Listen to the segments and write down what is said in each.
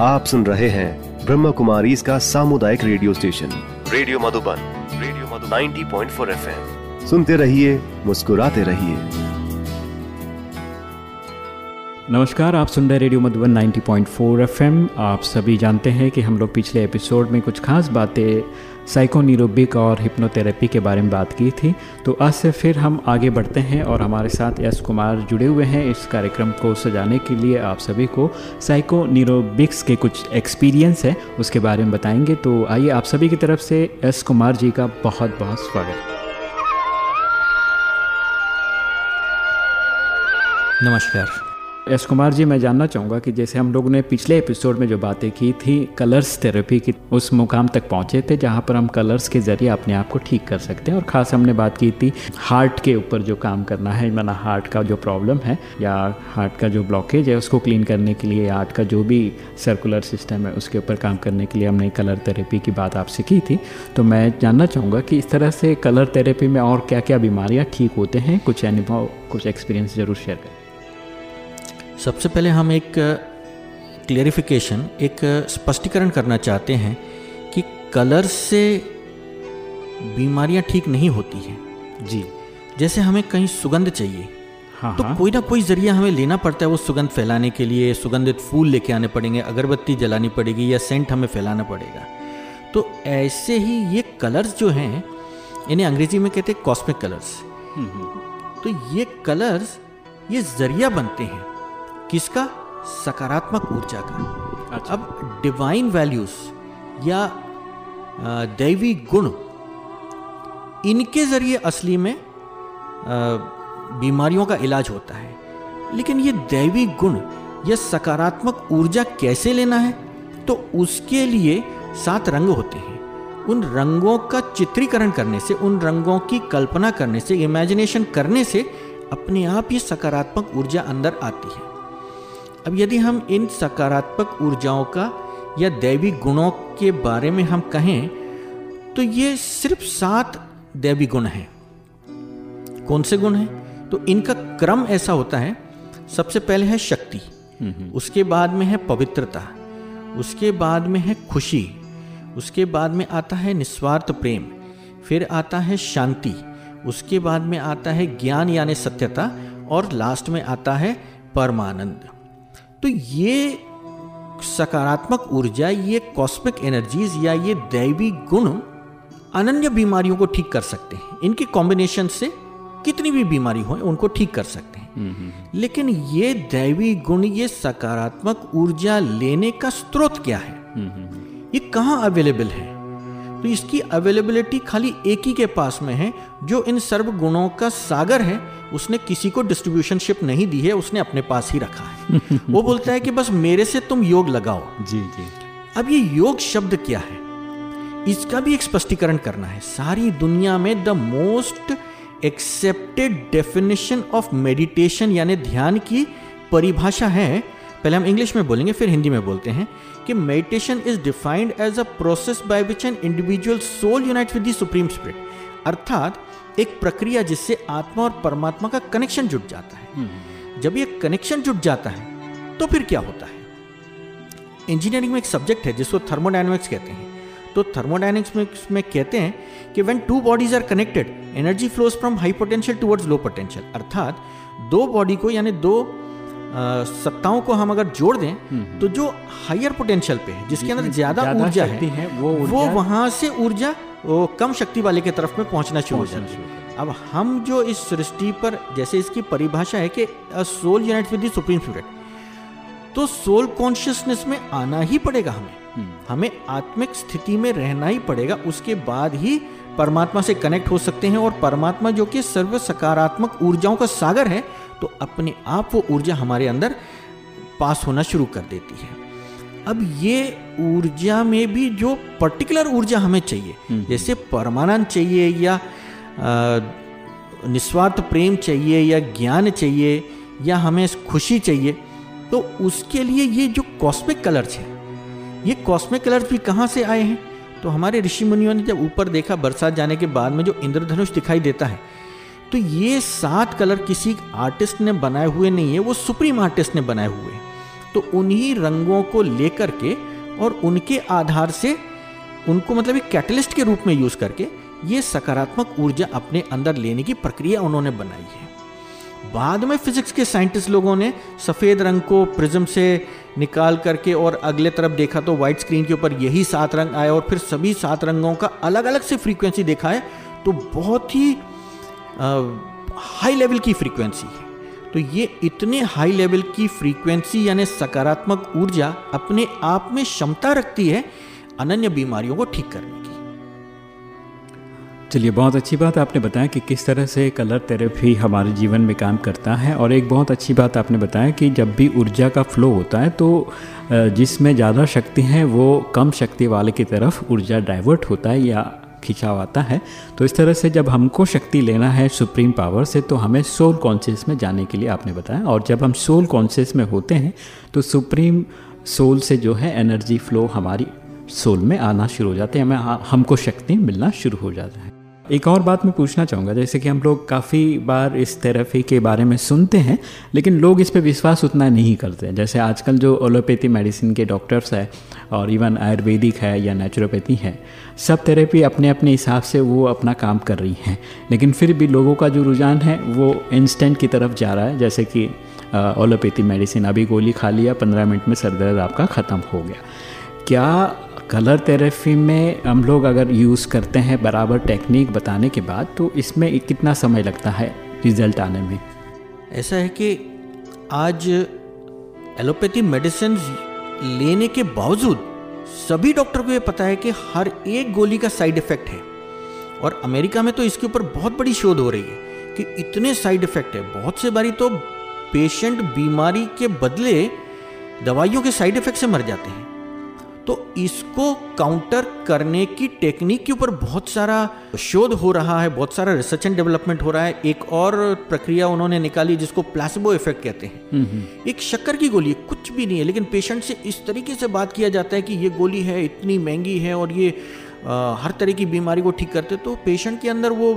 आप सुन रहे हैं ब्रह्म कुमारी इसका सामुदायिक radio station. Radio Madhuban radio Madhuban. 90.4 FM. सुनते रहिए मुस्कुराते रहिए। नमस्कार आप सुन रहे रेडियो मधुबन 90.4 एफएम। आप सभी जानते हैं कि हम लोग पिछले एपिसोड में कुछ खास बातें साइकोनिरोबिक और हिप्नोथेरेपी के बारे में बात की थी। तो आज से फिर हम आगे बढ़ते हैं और हमारे साथ एस कुमार जुड़े हुए हैं इस कार्यक्रम को सजाने के लिए। आप सभी को साइकोनिरोबिक्स के कुछ एक्सपीरियंस है, उसके बारे में बताएँगे। तो आइए आप सभी की तरफ़ से एस कुमार जी का बहुत बहुत स्वागत। नमस्कार। एस कुमार जी, मैं जानना चाहूँगा कि जैसे हम लोगों ने पिछले एपिसोड में जो बातें की थी कलर्स थेरेपी की, उस मुकाम तक पहुँचे थे जहाँ पर हम कलर्स के ज़रिए अपने आप को ठीक कर सकते हैं। और ख़ास हमने बात की थी हार्ट के ऊपर जो काम करना है, माना हार्ट का जो प्रॉब्लम है या हार्ट का जो ब्लॉकेज है, उसको क्लीन करने के लिए हार्ट का जो भी सर्कुलर सिस्टम है, उसके ऊपर काम करने के लिए हमने कलर थेरेपी की बात आपसे की थी। तो मैं जानना चाहूँगा कि इस तरह से कलर थेरेपी में और क्या क्या बीमारियाँ ठीक होते हैं? कुछ अनुभव कुछ एक्सपीरियंस ज़रूर शेयर करें। सबसे पहले हम एक क्लेरिफिकेशन एक स्पष्टीकरण करना चाहते हैं कि कलर से बीमारियाँ ठीक नहीं होती हैं। जी। जैसे हमें कहीं सुगंध चाहिए हाँ तो हाँ। कोई ना कोई ज़रिया हमें लेना पड़ता है वो सुगंध फैलाने के लिए सुगंधित फूल लेके आने पड़ेंगे अगरबत्ती जलानी पड़ेगी या सेंट हमें फैलाना पड़ेगा। तो ऐसे ही ये कलर्स जो हैं इन्हें अंग्रेज़ी में कहते हैं कॉस्मिक कलर्स तो ये कलर्स ये ज़रिया बनते हैं। किसका? सकारात्मक ऊर्जा का। अच्छा। अब डिवाइन वैल्यूज़ या दैवी गुण इनके ज़रिए असली में बीमारियों का इलाज होता है। लेकिन ये दैवी गुण या सकारात्मक ऊर्जा कैसे लेना है? तो उसके लिए सात रंग होते हैं। उन रंगों का चित्रीकरण करने से उन रंगों की कल्पना करने से इमेजिनेशन करने से अपने आप ये सकारात्मक ऊर्जा अंदर आती है। अब यदि हम इन सकारात्मक ऊर्जाओं का या दैवी गुणों के बारे में हम कहें तो ये सिर्फ़ सात दैवी गुण हैं। कौन से गुण हैं? तो इनका क्रम ऐसा होता है सबसे पहले है शक्ति उसके बाद में है पवित्रता उसके बाद में है खुशी उसके बाद में आता है निस्वार्थ प्रेम फिर आता है शांति उसके बाद में आता है ज्ञान यानी सत्यता और लास्ट में आता है परमानंद। तो ये सकारात्मक ऊर्जा ये कॉस्मिक एनर्जीज या ये दैवी गुण अनन्य बीमारियों को ठीक कर सकते हैं। इनके कॉम्बिनेशन से कितनी भी बीमारी हो उनको ठीक कर सकते हैं। लेकिन ये दैवी गुण ये सकारात्मक ऊर्जा लेने का स्रोत क्या है? ये कहाँ अवेलेबल है? तो इसकी अवेलेबिलिटी खाली एक ही के पास में है जो इन सर्व गुणों का सागर है उसने किसी को डिस्ट्रीब्यूशनशिप नहीं दी है उसने अपने पास ही रखा है। वो बोलता है कि बस मेरे से तुम योग लगाओ। जी जी। अब ये योग शब्द क्या है? इसका भी एक स्पष्टीकरण करना है। सारी दुनिया में the most accepted definition of meditation यानी ध्यान की परिभाषा है। पहले हम इंग्लिश में बोलेंगे फिर हिंदी में बोलते हैं कि meditation is defined as a process by which an individual soul unite with the supreme spirit अर्थात एक प्रक्रिया जिससे आत्मा और परमात्मा का कनेक्शन जुट जाता है। जब ये कनेक्शन जुट जाता है तो फिर क्या होता है? इंजीनियरिंग में एक सब्जेक्ट है जिसको थर्मोडायनेमिक्स कहते हैं। तो थर्मोडायनेमिक्स में, कहते हैं कि when two bodies are connected energy flows from high potential towards low potential अर्थात दो बॉडी को यानी दो सत्ताओं को हम अगर जोड़ दें तो जो हायर पोटेंशियल पे है जिसके अंदर ज़्यादा ज़्यादा ऊर्जा है, है, वो वो वहाँ से ऊर्जा वो कम शक्ति वाले के तरफ़ में पहुँचना शुरू हो जाती है। अब हम जो इस सृष्टि पर जैसे इसकी परिभाषा है कि soul unite with supreme spirit तो सोल कॉन्शियसनेस में आना ही पड़ेगा हमें। हमें आत्मिक स्थिति में रहना ही पड़ेगा उसके बाद ही परमात्मा से कनेक्ट हो सकते हैं और परमात्मा जो कि सर्व सकारात्मक ऊर्जाओं का सागर है तो अपने आप वो ऊर्जा हमारे अंदर पास होना शुरू कर देती है। अब ये ऊर्जा में भी जो पर्टिकुलर ऊर्जा हमें चाहिए जैसे परमानंद चाहिए या निस्वार्थ प्रेम चाहिए या ज्ञान चाहिए या हमें खुशी चाहिए तो उसके लिए ये जो कॉस्मिक कलर्स हैं ये कॉस्मिक कलर्स भी कहाँ से आए हैं? तो हमारे ऋषि मुनियों ने जब ऊपर देखा बरसात जाने के बाद में जो इंद्रधनुष दिखाई देता है तो ये सात कलर किसी आर्टिस्ट ने बनाए हुए नहीं है वो सुप्रीम आर्टिस्ट ने बनाए हुए हैं। तो उन्हीं रंगों को लेकर के और उनके आधार से उनको मतलब एक कैटलिस्ट के रूप में यूज़ करके ये सकारात्मक ऊर्जा अपने अंदर लेने की प्रक्रिया उन्होंने बनाई है। बाद में फिजिक्स के साइंटिस्ट लोगों ने सफ़ेद रंग को प्रिज्म से निकाल करके और अगले तरफ़ देखा तो व्हाइट स्क्रीन के ऊपर यही सात रंग आए और फिर सभी सात रंगों का अलग अलग से फ्रीक्वेंसी देखा है तो बहुत ही हाई लेवल की फ्रीक्वेंसी है। तो ये इतने हाई लेवल की फ्रीक्वेंसी यानी सकारात्मक ऊर्जा अपने आप में क्षमता रखती है अनन्य बीमारियों को ठीक करने की। चलिए, बहुत अच्छी बात आपने बताया कि किस तरह से कलर थेरेपी हमारे जीवन में काम करता है और एक बहुत अच्छी बात आपने बताया कि जब भी ऊर्जा का फ्लो होता है तो जिसमें ज़्यादा शक्ति है वो कम शक्ति वाले की तरफ़ ऊर्जा डाइवर्ट होता है या खिंचाव आता है। तो इस तरह से जब हमको शक्ति लेना है सुप्रीम पावर से तो हमें सोल कॉन्शियस में जाने के लिए आपने बताया। और जब हम सोल कॉन्शियस में होते हैं तो सुप्रीम सोल से जो है एनर्जी फ्लो हमारी सोल में आना शुरू हो जाते हैं। हमें, हमको शक्ति मिलना शुरू हो जाता है। एक और बात मैं पूछना चाहूँगा, जैसे कि हम लोग काफ़ी बार इस थेरेपी के बारे में सुनते हैं, लेकिन लोग इस पर विश्वास उतना नहीं करते हैं। जैसे आजकल जो ओलोपैथी मेडिसिन के डॉक्टर्स हैं और इवन आयुर्वेदिक है या नेचुरोपैथी है, सब थेरेपी अपने अपने हिसाब से वो अपना काम कर रही हैं। लेकिन फिर भी लोगों का जो रुझान है, वो इंस्टेंट की तरफ़ जा रहा है, जैसे कि ओलोपैथी मेडिसिन अभी गोली खा लिया, पंद्रह मिनट में सर दर्द आपका ख़त्म हो गया। क्या कलर थेरेपी में हम लोग अगर यूज़ करते हैं बराबर टेक्निक बताने के बाद तो इसमें कितना समय लगता है रिज़ल्ट आने में? ऐसा है कि आज एलोपैथी मेडिसिन लेने के बावजूद सभी डॉक्टर को ये पता है कि हर एक गोली का साइड इफ़ेक्ट है। और अमेरिका में तो इसके ऊपर बहुत बड़ी शोध हो रही है कि इतने साइड इफ़ेक्ट है। बहुत से बारी तो पेशेंट बीमारी के बदले दवाइयों के साइड इफ़ेक्ट से मर जाते हैं। तो इसको काउंटर करने की टेक्निक के ऊपर बहुत सारा शोध हो रहा है बहुत सारा रिसर्च एंड डेवलपमेंट हो रहा है एक और प्रक्रिया उन्होंने निकाली जिसको प्लासिबो इफ़ेक्ट कहते हैं हम्म, हम्म। एक शक्कर की गोली है कुछ भी नहीं है लेकिन पेशेंट से इस तरीके से बात किया जाता है कि ये गोली है इतनी महँगी है और ये हर तरह की बीमारी को ठीक करते तो पेशेंट के अंदर वो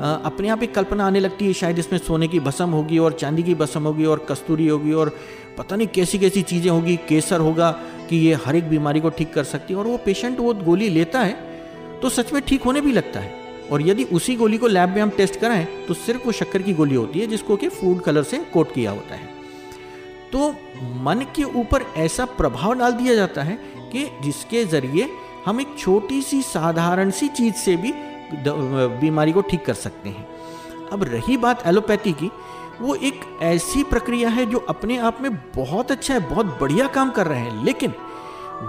अपने आप एक कल्पना आने लगती है, शायद इसमें सोने की भसम होगी और चांदी की भसम होगी और कस्तूरी होगी और पता नहीं कैसी कैसी चीज़ें होगी, केसर होगा कि ये हर एक बीमारी को ठीक कर सकती है और वो पेशेंट वो गोली लेता है तो सच में ठीक होने भी लगता है। और यदि उसी गोली को लैब में हम टेस्ट कराएँ तो सिर्फ़ वो शक्कर की गोली होती है, जिसको कि फ़ूड कलर से कोट किया होता है। तो मन के ऊपर ऐसा प्रभाव डाल दिया जाता है कि जिसके ज़रिए हम एक छोटी सी साधारण सी चीज़ से भी बीमारी को ठीक कर सकते हैं। अब रही बात एलोपैथी की, वो एक ऐसी प्रक्रिया है जो अपने आप में बहुत अच्छा है, बहुत बढ़िया काम कर रहे हैं, लेकिन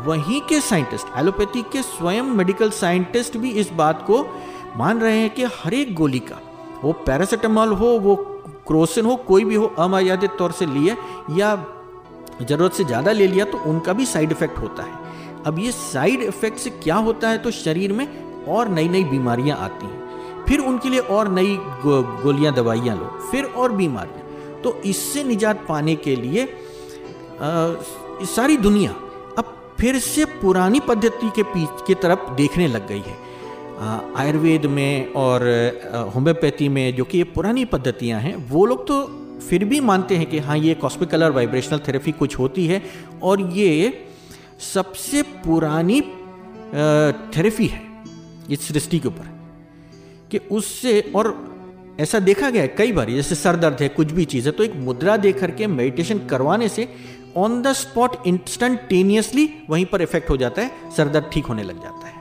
वहीं के साइंटिस्ट, एलोपैथी के स्वयं मेडिकल साइंटिस्ट भी इस बात को मान रहे हैं कि हर एक गोली का, वो पैरासिटामॉल हो, वो क्रोसिन हो, कोई भी हो अमर्यादित तौर से लिए या ज़रूरत से ज़्यादा ले लिया तो उनका भी साइड इफ़ेक्ट होता है। अब ये साइड इफ़ेक्ट से क्या होता है तो शरीर में और नई नई बीमारियाँ आती हैं। फिर उनके लिए और नई गो, गोलियाँ दवाइयाँ लो फिर और बीमारियाँ। तो इससे निजात पाने के लिए आ, सारी दुनिया अब फिर से पुरानी पद्धति के पीछ की तरफ़ देखने लग गई है। आयुर्वेद में और होम्योपैथी में जो कि ये पुरानी पद्धतियाँ हैं वो लोग तो फिर भी मानते हैं कि हाँ ये कॉस्मिक कलर वाइब्रेशनल थेरेपी कुछ होती है और ये सबसे पुरानी थेरेपी है, इस सृष्टि के ऊपर, कि उससे और ऐसा देखा गया है कई बार, जैसे सर दर्द है, कुछ भी चीज़ है तो एक मुद्रा दे करके मेडिटेशन करवाने से ऑन द स्पॉट इंस्टेंटेनियसली वहीं पर इफ़ेक्ट हो जाता है, सर दर्द ठीक होने लग जाता है।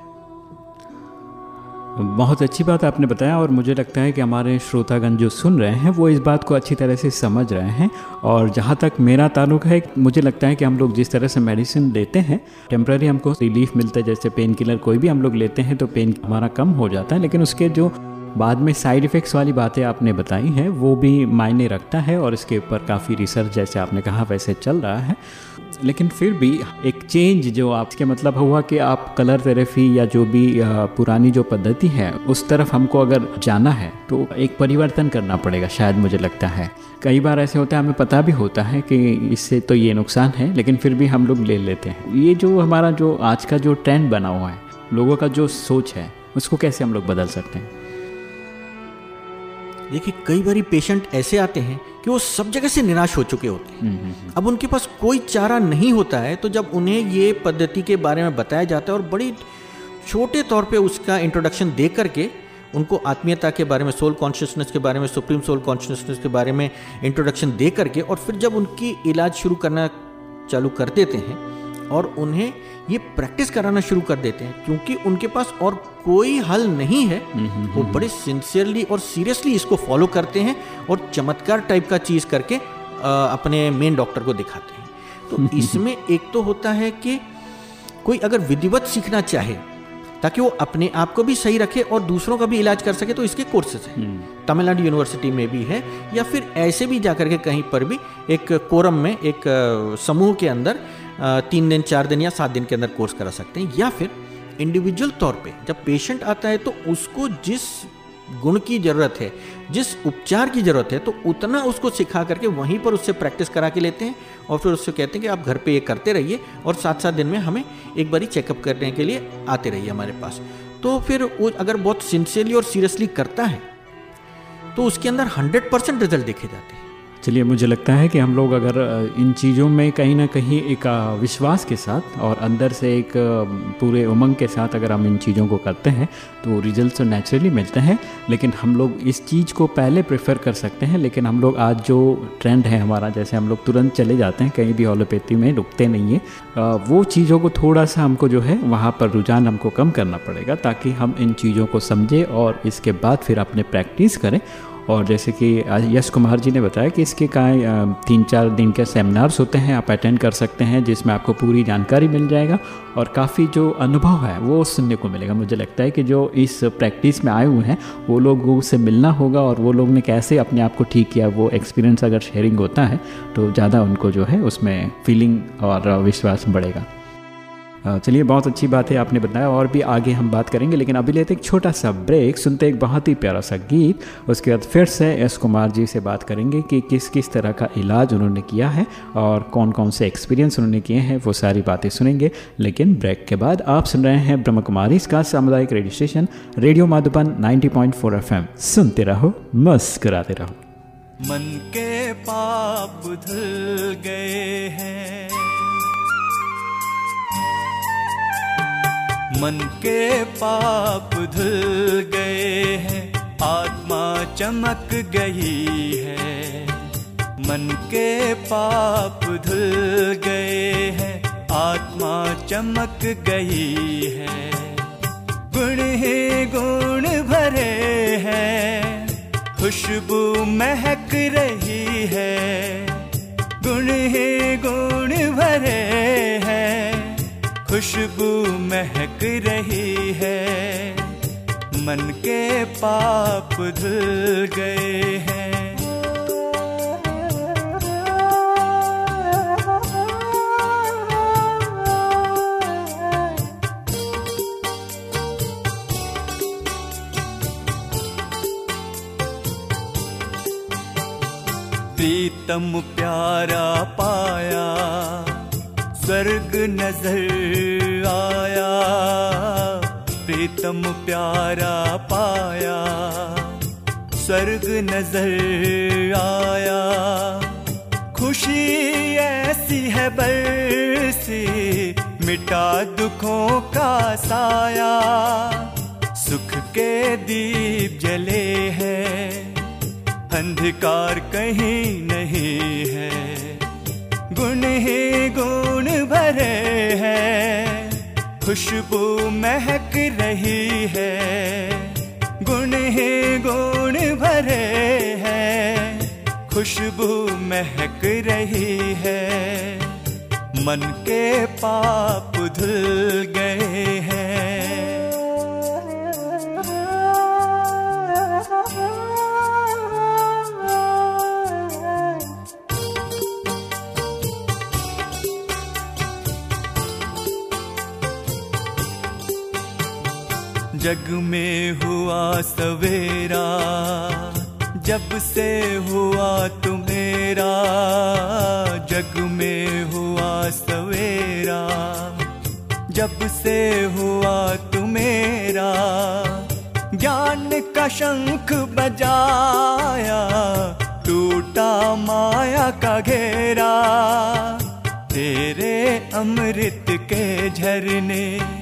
बहुत अच्छी बात आपने बताया और मुझे लगता है कि हमारे श्रोतागण जो सुन रहे हैं, वो इस बात को अच्छी तरह से समझ रहे हैं और जहाँ तक मेरा ताल्लुक है, मुझे लगता है कि हम लोग जिस तरह से मेडिसिन लेते हैं, टेम्प्रेरी हमको रिलीफ मिलता है, जैसे पेन किलर कोई भी हम लोग लेते हैं तो पेन हमारा कम हो जाता है, लेकिन उसके जो बाद में साइड इफ़ेक्ट्स वाली बातें आपने बताई हैं, वो भी मायने रखता है और इसके ऊपर काफ़ी रिसर्च जैसे आपने कहा, वैसे चल रहा है। लेकिन फिर भी एक चेंज जो आपके मतलब हुआ कि आप कलर थेरेपी या जो भी पुरानी जो पद्धति है, उस तरफ़ हमको अगर जाना है तो एक परिवर्तन करना पड़ेगा, शायद मुझे लगता है। कई बार ऐसे होता है, हमें पता भी होता है कि इससे तो ये नुकसान है, लेकिन फिर भी हम लोग ले लेते हैं। ये जो हमारा जो आज का जो ट्रेंड बना हुआ है, लोगों का जो सोच है, उसको कैसे हम लोग बदल सकते हैं? देखिए कई बार पेशेंट ऐसे आते हैं कि वो सब जगह से निराश हो चुके होते हैं हम्म, हम्म, हम्म। अब उनके पास कोई चारा नहीं होता है तो जब उन्हें ये पद्धति के बारे में बताया जाता है और बड़ी छोटे तौर पे उसका इंट्रोडक्शन दे करके उनको आत्मीयता के बारे में सोल कॉन्शियसनेस के बारे में सुप्रीम सोल कॉन्शियसनेस के बारे में इंट्रोडक्शन दे करके और फिर जब उनकी इलाज शुरू करना चालू कर देते हैं और उन्हें ये प्रैक्टिस कराना शुरू कर देते हैं क्योंकि उनके पास और कोई हल नहीं है वो नहीं। बड़े सिंसियरली और सीरियसली इसको फॉलो करते हैं और चमत्कार टाइप का चीज़ करके आ, अपने मेन डॉक्टर को दिखाते हैं तो इसमें एक तो होता है कि कोई अगर विधिवत सीखना चाहे ताकि वो अपने आप को भी सही रखे और दूसरों का भी इलाज कर सके तो इसके कोर्सेज हैं। तमिलनाडु यूनिवर्सिटी में भी है या फिर ऐसे भी जा करके कहीं पर भी एक कोरम में एक समूह के अंदर तीन दिन चार दिन या सात दिन के अंदर कोर्स करा सकते हैं। या फिर इंडिविजुअल तौर पे जब पेशेंट आता है तो उसको जिस गुण की ज़रूरत है। जिस उपचार की ज़रूरत है तो उतना उसको सिखा करके वहीं पर उससे प्रैक्टिस करा के लेते हैं और फिर उससे कहते हैं कि आप घर पे ये करते रहिए और सात सात दिन में हमें एक बारी चेकअप करने के लिए आते रहिए हमारे पास। तो फिर वो अगर बहुत सिंसियरली और सीरियसली करता है तो उसके अंदर हंड्रेड परसेंट रिज़ल्ट देखे जाते हैं। चलिए, मुझे लगता है कि हम लोग अगर इन चीज़ों में कहीं ना कहीं एक विश्वास के साथ और अंदर से एक पूरे उमंग के साथ अगर हम इन चीज़ों को करते हैं तो रिज़ल्ट तो नेचुरली मिलते हैं। लेकिन हम लोग इस चीज़ को पहले प्रेफर कर सकते हैं, लेकिन हम लोग आज जो ट्रेंड है हमारा, जैसे हम लोग तुरंत चले जाते हैं, कहीं भी होलोपैथी में रुकते नहीं है वो चीज़ों को थोड़ा सा हमको जो है, वहाँ पर रुझान हमको कम करना पड़ेगा, ताकि हम इन चीज़ों को समझें और इसके बाद फिर अपने प्रैक्टिस करें। और जैसे कि यश कुमार जी ने बताया कि इसके का तीन चार दिन के सेमिनार्स होते हैं, आप अटेंड कर सकते हैं, जिसमें आपको पूरी जानकारी मिल जाएगा और काफ़ी जो अनुभव है, वो सुनने को मिलेगा। मुझे लगता है कि जो इस प्रैक्टिस में आए हुए हैं, वो लोगों से मिलना होगा और वो लोग ने कैसे अपने आप को ठीक किया, वो एक्सपीरियंस अगर शेयरिंग होता है तो ज़्यादा उनको जो है उसमें फीलिंग और विश्वास बढ़ेगा। चलिए, बहुत अच्छी बात है आपने बताया, और भी आगे हम बात करेंगे, लेकिन अभी लेते एक छोटा सा ब्रेक, सुनते एक बहुत ही प्यारा सा गीत, उसके बाद फिर से एस कुमार जी से बात करेंगे कि किस किस तरह का इलाज उन्होंने किया है, और कौन कौन से एक्सपीरियंस उन्होंने किए हैं, वो सारी बातें सुनेंगे, लेकिन ब्रेक के बाद आप सुन रहे हैं ब्रह्म कुमारी इसका सामुदायिक radio station, radio Madhuban ninety point सुनते रहो, मुस्कुराते रहो। मन के पाप धुल गए हैं। मन के पाप धुल गए हैं, आत्मा चमक गई है। मन के पाप धुल गए हैं, आत्मा चमक गई है। गुण ही गुण भरे हैं, खुशबू महक रही है। गुण ही गुण भरे हैं खुशबू महक रही है। मन के पाप धुल गए हैं। प्रीतम प्यारा पाया स्वर्ग नज़र आया, प्रीतम प्यारा पाया। स्वर्ग नज़र आया, खुशी ऐसी है बरसी, मिटा दुखों का साया। सुख के दीप जले हैं, अंधकार कहीं नहीं ही गुण भरे हैं। खुशबू महक रही है। गुण ही गुण भरे हैं। खुशबू महक रही है। मन के पाप धुल गए हैं। जग में हुआ सवेरा, जब से हुआ तुम्हेरा, जग में हुआ सवेरा, जब से हुआ तुम्हेरा, ज्ञान का शंख बजाया, टूटा माया का घेरा, तेरे अमृत के झरने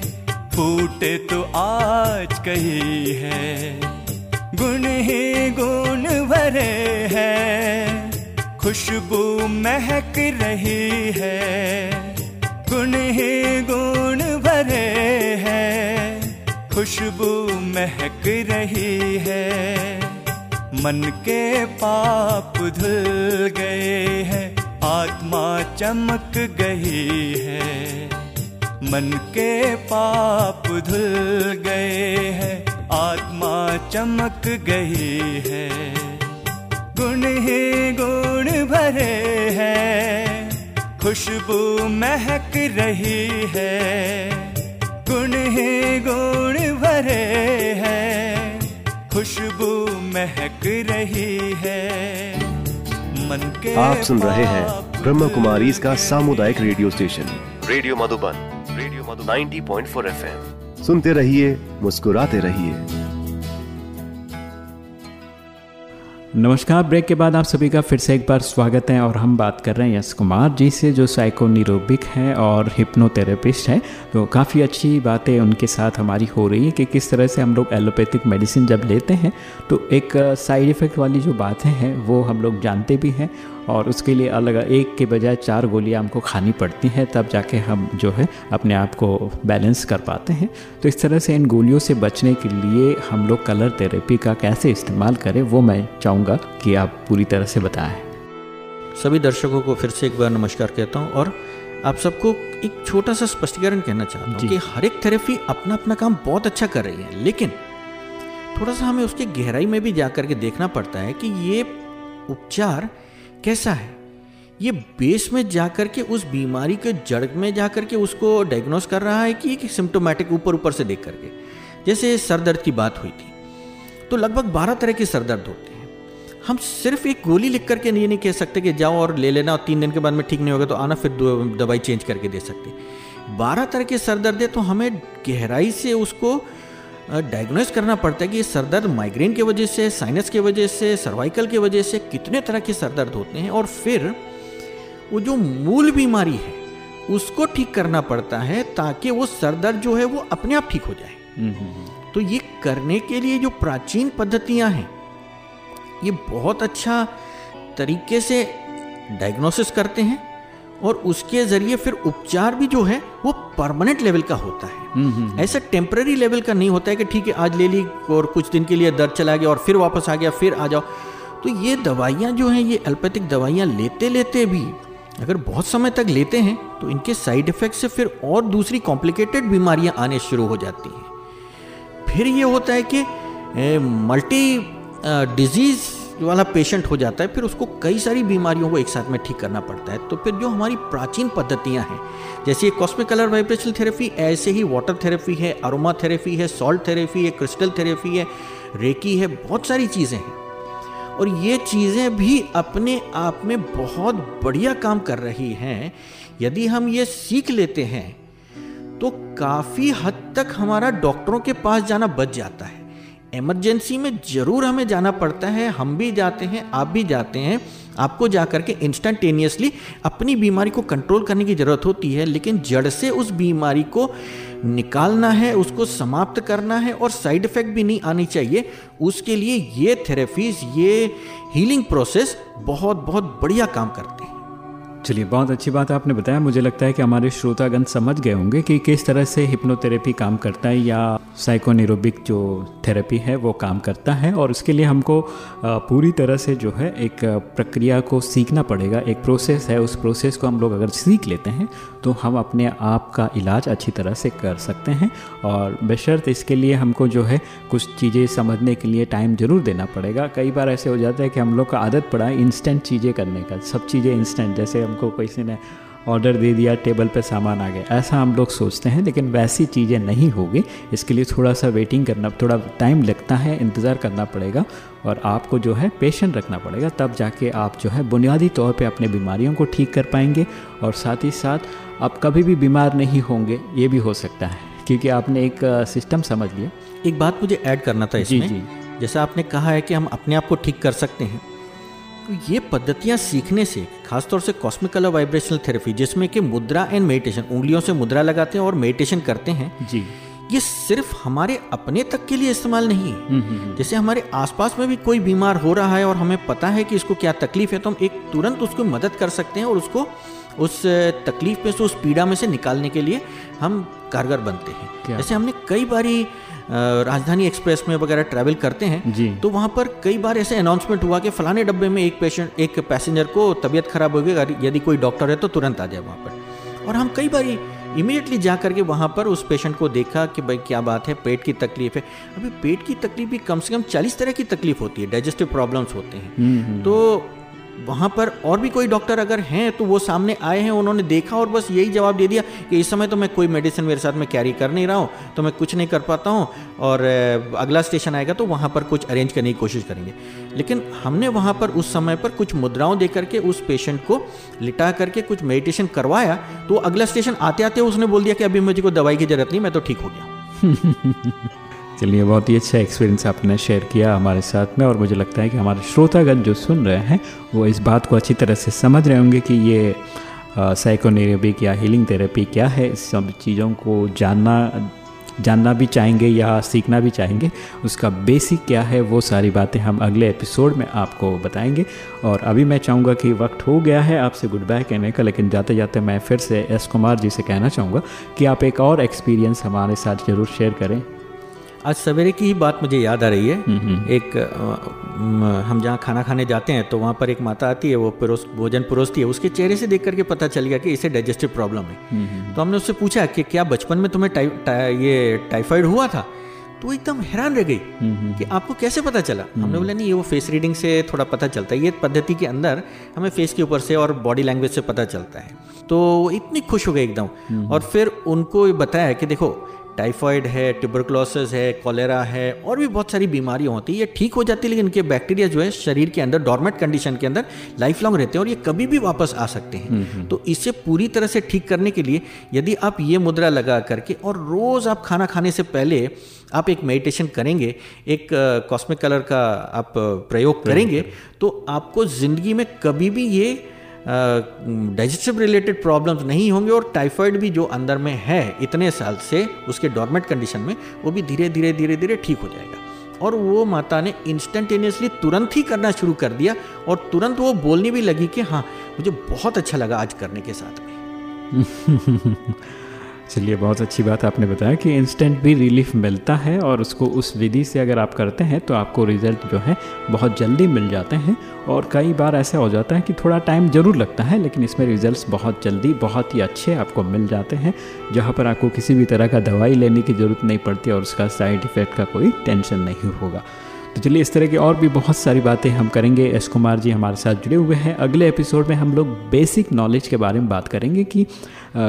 फूटे तो आज कही है। गुण ही गुण भरे हैं। खुशबू महक रही है। गुण ही गुण भरे हैं। खुशबू महक रही है। मन के पाप धुल गए हैं। आत्मा चमक गई है। मन के पाप धुल गए हैं आत्मा चमक गई है। गुण ही गुण भरे हैं खुशबू महक रही है। गुण ही गुण भरे हैं खुशबू महक रही है। मन के आप सुन रहे हैं ब्रह्म कुमारी इसका सामुदायिक radio station. Radio Madhuban. Madhu 90.4 FM सुनते रहिए मुस्कुराते रहिए। नमस्कार ब्रेक के बाद आप सभी का फिर से एक बार स्वागत है और हम बात कर रहे हैं यश कुमार जी से जो साइको निरोबिक हैं और हिप्नोथेरेपिस्ट हैं। तो काफ़ी अच्छी बातें उनके साथ हमारी हो रही है कि किस तरह से हम लोग एलोपैथिक मेडिसिन जब लेते हैं तो एक साइड इफ़ेक्ट वाली जो बातें हैं वो हम लोग जानते भी हैं। और उसके लिए अलग एक के बजाय चार गोलियाँ हमको खानी पड़ती हैं तब जाके हम जो है अपने आप को बैलेंस कर पाते हैं। तो इस तरह से इन गोलियों से बचने के लिए हम लोग कलर थेरेपी का कैसे इस्तेमाल करें वो मैं चाहूँगा कि आप पूरी तरह से बताएँ। सभी दर्शकों को फिर से एक बार नमस्कार कहता हूँ और आप सबको एक छोटा सा स्पष्टीकरण कहना चाहता हूँ कि हर एक थेरेपी अपना अपना काम बहुत अच्छा कर रही है लेकिन थोड़ा सा हमें उसकी गहराई में भी जा करके देखना पड़ता है कि ये उपचार कैसा है? ये बेस में जाकर के उस बीमारी के जड़ में जाकर के उसको डायग्नोस कर रहा है कि एक सिम्टोमेटिक ऊपर ऊपर से देख करके? जैसे सर दर्द की बात हुई थी। तो लगभग बारह तरह के सर दर्द होते हैं। हम सिर्फ़ एक गोली लिख करके ये नहीं कह सकते कि जाओ और ले लेना और तीन दिन के बाद में ठीक नहीं होगा तो आना, फिर दवाई चेंज करके दे सकते। बारह तरह के सर दर्द है तो हमें गहराई से उसको डायग्नोस करना पड़ता है कि सर दर्द माइग्रेन की वजह से साइनस की वजह से सर्वाइकल की वजह से कितने तरह के सर दर्द होते हैं और फिर वो जो मूल बीमारी है उसको ठीक करना पड़ता है ताकि वो सर दर्द जो है वो अपने आप ठीक हो जाए हम्म, हम्म, हम्म। तो ये करने के लिए जो प्राचीन पद्धतियाँ हैं ये बहुत अच्छा तरीके से डायग्नोसिस करते हैं और उसके ज़रिए फिर उपचार भी जो है वो परमानेंट लेवल का होता है। हम्म, हम्म, हम्म। ऐसा टेम्पररी लेवल का नहीं होता है कि ठीक है आज ले ली और कुछ दिन के लिए दर्द चला गया और फिर वापस आ गया फिर आ जाओ। तो ये दवाइयाँ जो हैं ये एलोपैथिक दवाइयाँ लेते लेते भी अगर बहुत समय तक लेते हैं तो इनके साइड इफ़ेक्ट से फिर और दूसरी कॉम्प्लिकेटेड बीमारियाँ आने शुरू हो जाती हैं। फिर ये होता है कि मल्टी डिज़ीज़ वाला पेशेंट हो जाता है, फिर उसको कई सारी बीमारियों को एक साथ में ठीक करना पड़ता है। तो फिर जो हमारी प्राचीन पद्धतियाँ हैं, जैसे कॉस्मिक कलर वाइब्रेशनल थेरेपी ऐसे ही वाटर थेरेपी है अरोमा थेरेपी है सॉल्ट थेरेपी है क्रिस्टल थेरेपी है रेकी है, बहुत सारी चीज़ें हैं। और ये चीज़ें भी अपने आप में बहुत बढ़िया काम कर रही हैं। यदि हम ये सीख लेते हैं तो काफ़ी हद तक हमारा डॉक्टरों के पास जाना बच जाता है। इमरजेंसी में ज़रूर हमें जाना पड़ता है, हम भी जाते हैं, आप भी जाते हैं। आपको जा करके इंस्टेंटेनियसली अपनी बीमारी को कंट्रोल करने की ज़रूरत होती है, लेकिन जड़ से उस बीमारी को निकालना है, उसको समाप्त करना है और साइड इफ़ेक्ट भी नहीं आनी चाहिए। उसके लिए ये थेरेपीज ये हीलिंग प्रोसेस बहुत बहुत बढ़िया काम करते हैं। चलिए, बहुत अच्छी बात आपने बताया। मुझे लगता है कि हमारे श्रोतागण समझ गए होंगे कि किस तरह से हिप्नोथेरेपी काम करता है या साइकोनिरोबिक जो थेरेपी है वो काम करता है और उसके लिए हमको पूरी तरह से जो है एक प्रक्रिया को सीखना पड़ेगा, एक प्रोसेस है। उस प्रोसेस को हम लोग अगर सीख लेते हैं तो हम अपने आप का इलाज अच्छी तरह से कर सकते हैं और बेशर्त इसके लिए हमको जो है कुछ चीज़ें समझने के लिए टाइम ज़रूर देना पड़ेगा। कई बार ऐसे हो जाता है कि हम लोग का आदत पड़ा है इंस्टेंट चीज़ें करने का। सब चीज़ें इंस्टेंट जैसे हमको किसी ने ऑर्डर दे दिया टेबल पे सामान आ गया। ऐसा हम लोग सोचते हैं लेकिन वैसी चीज़ें नहीं होगी। इसके लिए थोड़ा सा वेटिंग करना थोड़ा टाइम लगता है इंतज़ार करना पड़ेगा और आपको जो है पेशेंट रखना पड़ेगा। तब जाके आप जो है बुनियादी तौर पे अपने बीमारियों को ठीक कर पाएँगे और साथ ही साथ आप कभी भी बीमार नहीं होंगे ये भी हो सकता है। क्योंकि आपने एक सिस्टम समझ लिया। एक बात मुझे ऐड करना था जी इसमें। जी। जैसा आपने कहा है कि हम अपने आप को ठीक कर सकते हैं। तो ये पद्धतियाँ सीखने से खासतौर से कॉस्मिक कलर वाइब्रेशनल थेरेपी जिसमें कि मुद्रा एंड मेडिटेशन उंगलियों से मुद्रा लगाते हैं और मेडिटेशन करते हैं जी। ये सिर्फ़ हमारे अपने तक के लिए इस्तेमाल नहीं है। हम्म, हम्म, हम्म। जैसे हमारे आसपास में भी कोई बीमार हो रहा है और हमें पता है कि इसको क्या तकलीफ़ है तो हम एक तुरंत उसको मदद कर सकते हैं और उसको उस तकलीफ़ में से उस पीड़ा में से निकालने के लिए हम कारगर बनते हैं। जैसे हमने कई बारी राजधानी एक्सप्रेस में वगैरह ट्रैवल करते हैं जी। तो वहाँ पर कई बार ऐसे अनाउंसमेंट हुआ कि फलाने डब्बे में एक पेशेंट एक पैसेंजर को तबीयत खराब हो गई यदि कोई डॉक्टर है तो तुरंत आ जाए वहाँ पर। और हम कई बार इमीडिएटली जा करके वहाँ पर उस पेशेंट को देखा कि भाई क्या बात है पेट की तकलीफ़ है। अभी पेट की तकलीफ़ भी कम से कम चालीस तरह की तकलीफ़ होती है डाइजेस्टिव प्रॉब्लम्स होते हैं। तो वहाँ पर और भी कोई डॉक्टर अगर हैं तो वो सामने आए हैं, उन्होंने देखा और बस यही जवाब दे दिया कि इस समय तो मैं कोई मेडिसिन मेरे साथ में कैरी कर नहीं रहा हूँ तो मैं कुछ नहीं कर पाता हूँ और अगला स्टेशन आएगा तो वहाँ पर कुछ अरेंज करने की कोशिश करेंगे। लेकिन हमने वहाँ पर उस समय पर कुछ मुद्राओं दे करके उस पेशेंट को लिटा करके कुछ मेडिटेशन करवाया तो अगला स्टेशन आते आते उसने बोल दिया कि अभी मुझे को दवाई की ज़रूरत नहीं, मैं तो ठीक हो गया चलिए, बहुत ही अच्छा एक्सपीरियंस आपने शेयर किया हमारे साथ में और मुझे लगता है कि हमारे श्रोतागण जो सुन रहे हैं, वो इस बात को अच्छी तरह से समझ रहे होंगे कि ये साइकोनेरेबिक या हीलिंग थेरेपी क्या है। इस सब चीज़ों को जानना जानना भी चाहेंगे या सीखना भी चाहेंगे, उसका बेसिक क्या है, वो सारी बातें हम अगले एपिसोड में आपको बताएँगे। और अभी मैं चाहूँगा कि वक्त हो गया है आपसे गुड बाय कहने का, लेकिन जाते जाते मैं फिर से एस कुमार जी से कहना चाहूँगा कि आप एक और एक्सपीरियंस हमारे साथ ज़रूर शेयर करें। आज सवेरे की ही बात मुझे याद आ रही है। एक अ, हम जहाँ खाना खाने जाते हैं तो वहाँ पर एक माता आती है वो परोस भोजन परोसती है। उसके चेहरे से देख करके पता चल गया कि इसे डाइजेस्टिव प्रॉब्लम है। तो हमने उससे पूछा कि क्या बचपन में तुम्हें टाइ, टाइ, ये टाइफाइड हुआ था? तो एकदम हैरान रह गई कि आपको कैसे पता चला? हमने बोला नहीं ये वो फेस रीडिंग से थोड़ा पता चलता है। ये पद्धति के अंदर हमें फेस के ऊपर से और बॉडी लैंग्वेज से पता चलता है। तो इतनी खुश हो गई एकदम। और फिर उनको बताया कि देखो टाइफाइड है ट्यूबरक्लोसिस है कॉलेरा है और भी बहुत सारी बीमारियाँ होती है। ये ठीक हो जाती है लेकिन इनके बैक्टीरिया जो है शरीर के अंदर डॉर्मेट कंडीशन के अंदर लाइफ लॉन्ग रहते हैं और ये कभी भी वापस आ सकते हैं। तो इसे पूरी तरह से ठीक करने के लिए यदि आप ये मुद्रा लगा करके और रोज़ आप खाना खाने से पहले आप एक मेडिटेशन करेंगे एक कॉस्मिक कलर का आप प्रयोग करेंगे तो आपको ज़िंदगी में कभी भी ये डाइजेस्टिव रिलेटेड प्रॉब्लम्स नहीं होंगे और टाइफाइड भी जो अंदर में है इतने साल से उसके डॉर्मेट कंडीशन में, वो भी धीरे धीरे धीरे धीरे ठीक हो जाएगा। और वो माता ने इंस्टेंटेनियसली तुरंत ही करना शुरू कर दिया और तुरंत वो बोलने भी लगी कि हाँ मुझे बहुत अच्छा लगा आज करने के साथ में। चलिए, बहुत अच्छी बात आपने बताया कि इंस्टेंट भी रिलीफ मिलता है और उसको उस विधि से अगर आप करते हैं तो आपको रिज़ल्ट जो है बहुत जल्दी मिल जाते हैं और कई बार ऐसा हो जाता है कि थोड़ा टाइम ज़रूर लगता है, लेकिन इसमें रिजल्ट्स बहुत जल्दी, बहुत ही अच्छे आपको मिल जाते हैं, जहाँ पर आपको किसी भी तरह का दवाई लेने की ज़रूरत नहीं पड़ती और उसका साइड इफ़ेक्ट का कोई टेंशन नहीं होगा। तो चलिए, इस तरह की और भी बहुत सारी बातें हम करेंगे। एस कुमार जी हमारे साथ जुड़े हुए हैं। अगले एपिसोड में हम लोग बेसिक नॉलेज के बारे में बात करेंगे कि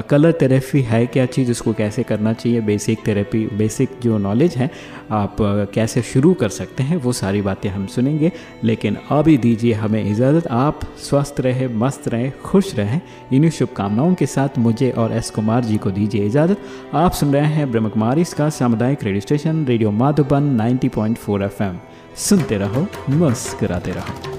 कलर थेरेपी है क्या चीज़? उसको कैसे करना चाहिए? बेसिक थेरेपी बेसिक जो नॉलेज है, आप कैसे शुरू कर सकते हैं, वो सारी बातें हम सुनेंगे। लेकिन अभी दीजिए हमें इजाज़त। आप स्वस्थ रहे, मस्त रहें, खुश रहें। इन्हीं शुभकामनाओं के साथ मुझे और एस कुमार जी को दीजिए इजाज़त। आप सुन रहे हैं ब्रह्म कुमारी, इसका सामुदायिक radio station, radio Madhuban 90.4 FM सुनते रहो, मुस्कुराते रहो।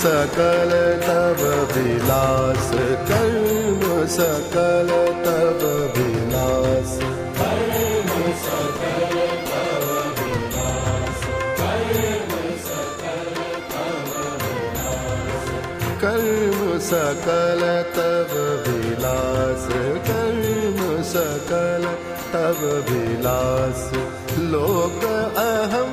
सकल तब विलास कर्म सकल सकल तब विलास कर्म सकल तब विलास। लोक अहम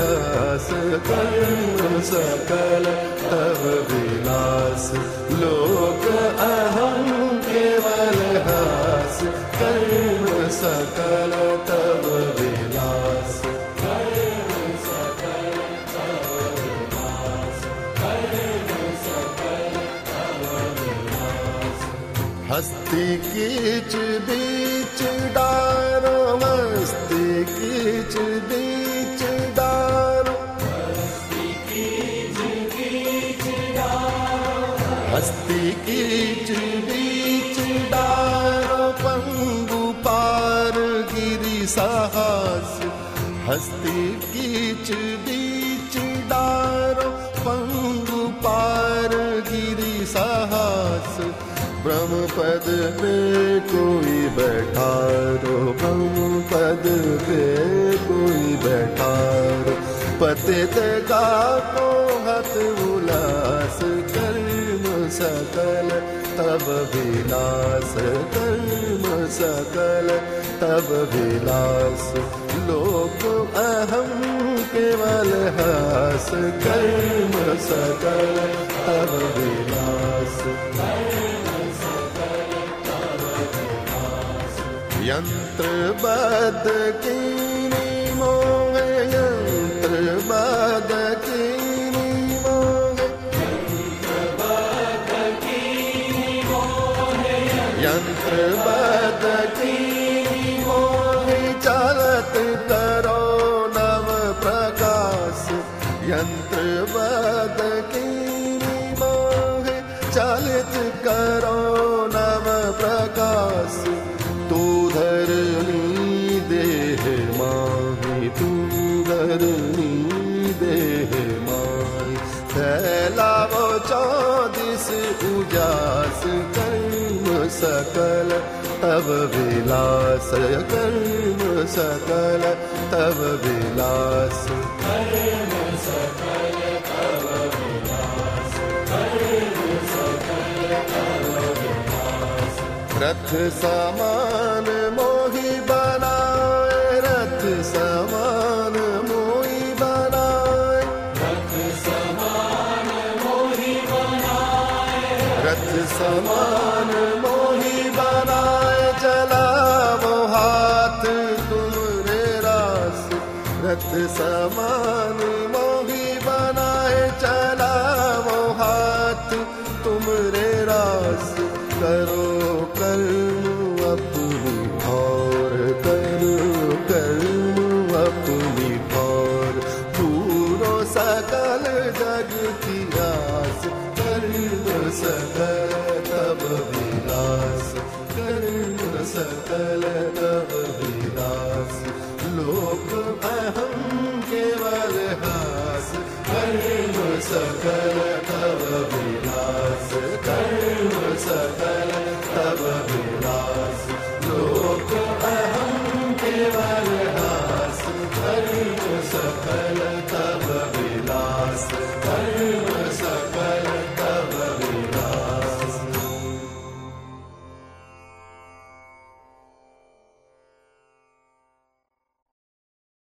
हास कर्म सकल तब विलास। लोक केवल हास कर्म सकल हस्ती कीच बीच डारो मस्ती कीच बीच डारो। हस्ती कीच बीच डारो पंगु पार गिरी साहस। हस्ती कीच ब्रह्म पद पे कोई बैठा रो ब्रह्म पद पे कोई बैठा रो पतित का को हत उल्लास कर्म सकल, तब विलास कर्म सकल, तब विलास। लोक अहम केवल हास कर्म सकल, तब विलास। यंत्र बद कीनी देहम चादिस उजास कर्म सकल तव विलास कर्म सकल तब विस र प्रथ सम हाथ तुमरे रास करो कर्म अपनी और करो कर्म अपनी और। पूरो सकल जग की आस कर्म सकल तब विलास कर्म सकल